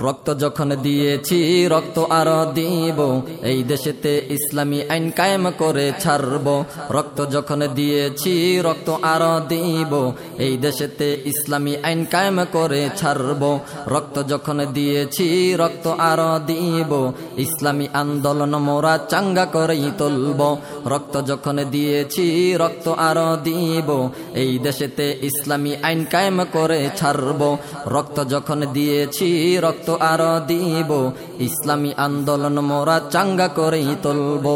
রক্ত যখন দিয়েছি, রক্ত আর দিব। এই দেশেতে ইসলামী আইন কায়েম করে ছাড়ব। রক্ত যখন দিয়েছি, রক্ত আর দিব। এই দেশেতে ইসলামী আইন কায়েম করে ছাড়ব। রক্ত যখন দিয়েছি, রক্ত আর দিব। ইসলামী আন্দোলন মোরা চাঙ্গা করেই তুলব। রক্ত যখন দিয়েছি, রক্ত আর দিব। এই দেশেতে ইসলামী আইন কায়েম করে ছাড়ব। রক্ত যখন দিয়েছি, রক্ত আর দিব। ইসলামী আন্দোলন মোরা চাঙ্গা করেই তুলব।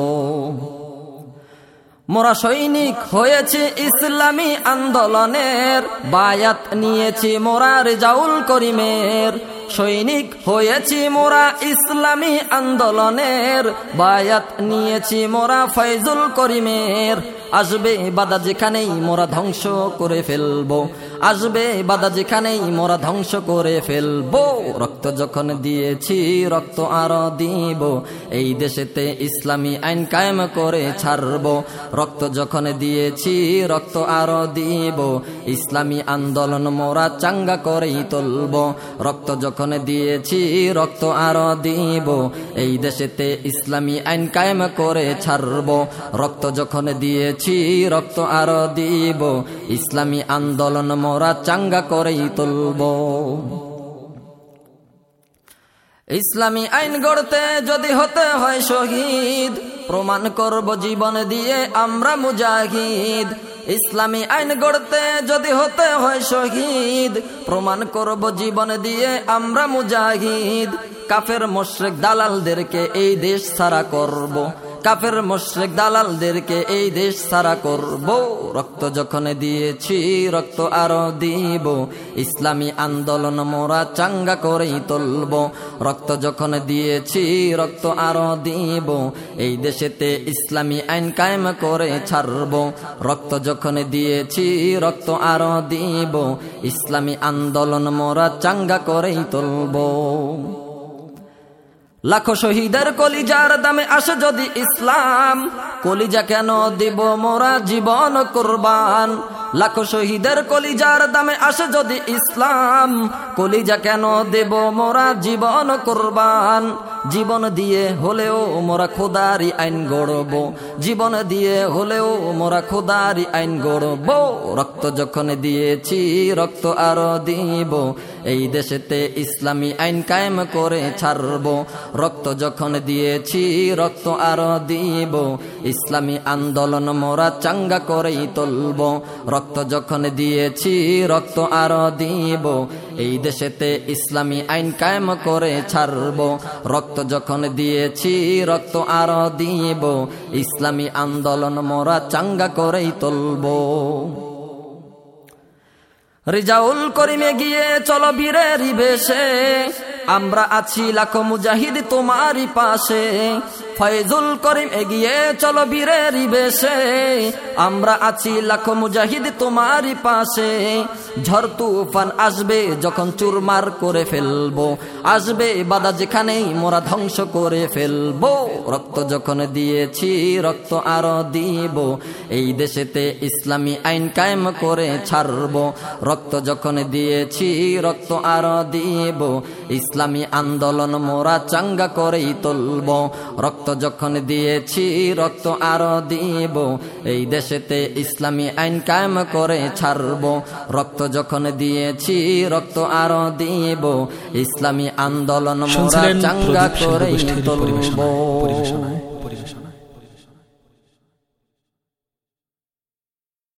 মোরা সৈনিক হয়েছে ইসলামী আন্দোলনের। বায়াত নিয়েছি মোরা রেজাউল করিমের। সৈনিক হয়েছি মোরা ইসলামী আন্দোলনের। বায়াত নিয়েছি মোরা ফৈজুল করিমের। আসবে বাদা যেখানেই, মোরা ধ্বংস করে ফেলব। আসবে বাদা যেখানেই, মোরা ধ্বংস করে ফেলব। রক্ত যখন দিয়েছি, রক্ত আর দিব। এই দেশেতে ইসলামী আইন কায়েম করে ছাড়ব। রক্ত যখন দিয়েছি, রক্ত আর দিব। ইসলামী আন্দোলন মোরা চাঙ্গা করেই তুলব। রক্ত যখন দিয়েছি, রক্ত আর দিব। এই দেশেতে ইসলামী আইন কায়েম করে ছাড়ব। রক্ত যখন দিয়েছি রক্ত আর দিব। ইসলামী আন্দোলন মোরা চাঙ্গা করেই তুলব। ইসলামী আইন গড়তে যদি হতে হয় শহীদ, প্রমাণ করব জীবন দিয়ে আমরা মুজাহিদ। ইসলামী আইন গড়তে যদি হতে হয় শহীদ, প্রমাণ করব জীবন দিয়ে আমরা মুজাহিদ। কাফের, মোশরেক, দালালদেরকে এই দেশ ছাড়া করব। কাফের মোশরেক দালালদেরকে এই দেশ সারা করব। রক্ত যখন দিয়েছি, রক্ত আরও দিব। ইসলামী আন্দোলন মোরা চাঙ্গা করেই তুলব। রক্ত যখন দিয়েছি, রক্ত আরও দিব। এই দেশেতে ইসলামী আইন কায়েম করে ছাড়ব। রক্ত যখন দিয়েছি, রক্ত আরও দিব। ইসলামী আন্দোলন মোরা চাঙ্গা করেই তুলব। লাখো শহীদের কলিজার দামে আসে যদি ইসলাম। কলিজা কেন দিব মোরা জীবন কোরবান? লাখো শহীদের কলিজার দামে আসে যদি ইসলাম। কলিজা কেন দেব মোরা জীবন কোরবান? জীবন দিয়ে হলেও মোরা খোদারি আইন গড়ব। জীবন দিয়ে হলেও মোরা খোদারি আইন গড়ব। রক্ত যখন দিয়েছি, রক্ত আরও দিব। এই দেশেতে ইসলামী আইন কায়েম করে ছাড়ব। রক্ত যখন দিয়েছি, রক্ত আরও দিব। ইসলামী আন্দোলন মোরা চাঙ্গা করেই তুলব। রক্ত যখন দিয়েছি, রক্ত আরও দিব। এই দেশেতে ইসলামী আইন কায়েম করে ছাড়ব। রক্ত যখন দিয়েছি, রক্ত আর দিব। ইসলামী আন্দোলন মোরা চাঙ্গা করেই তুলব। রিজাউল করিমে গিয়ে চলো বীরের বেশে। আমরা আছি লাখো মুজাহিদ তোমারই পাশে। ফয়জুল করিম এগিয়ে চলো বীরের বেশে। আমরা আছি লাখো মুজাহিদ তোমারই পাশে। ঝড় তুফান আসবে যখন চুরমার করে ফেলব। আসবে বাদা যেখানেই মোরা ধ্বংস করে ফেলব। রক্ত যখন দিয়েছি, রক্ত আরও দিব। এই দেশেতে ইসলামী আইন কায়েম করে ছাড়ব। রক্ত যখন দিয়েছি, রক্ত আরও দিব। ইসলামী আন্দোলন মোরা চাঙ্গা করেই তুলব। রক্ত যখন দিয়েছি রক্ত আরও দিব। এই দেশেতে ইসলামী আইন কায়েম করে ছাড়ব। রক্ত যখন দিয়েছি রক্ত আরও দিব। ইসলামী আন্দোলন মোরা চাঙ্গা করেই তুলব।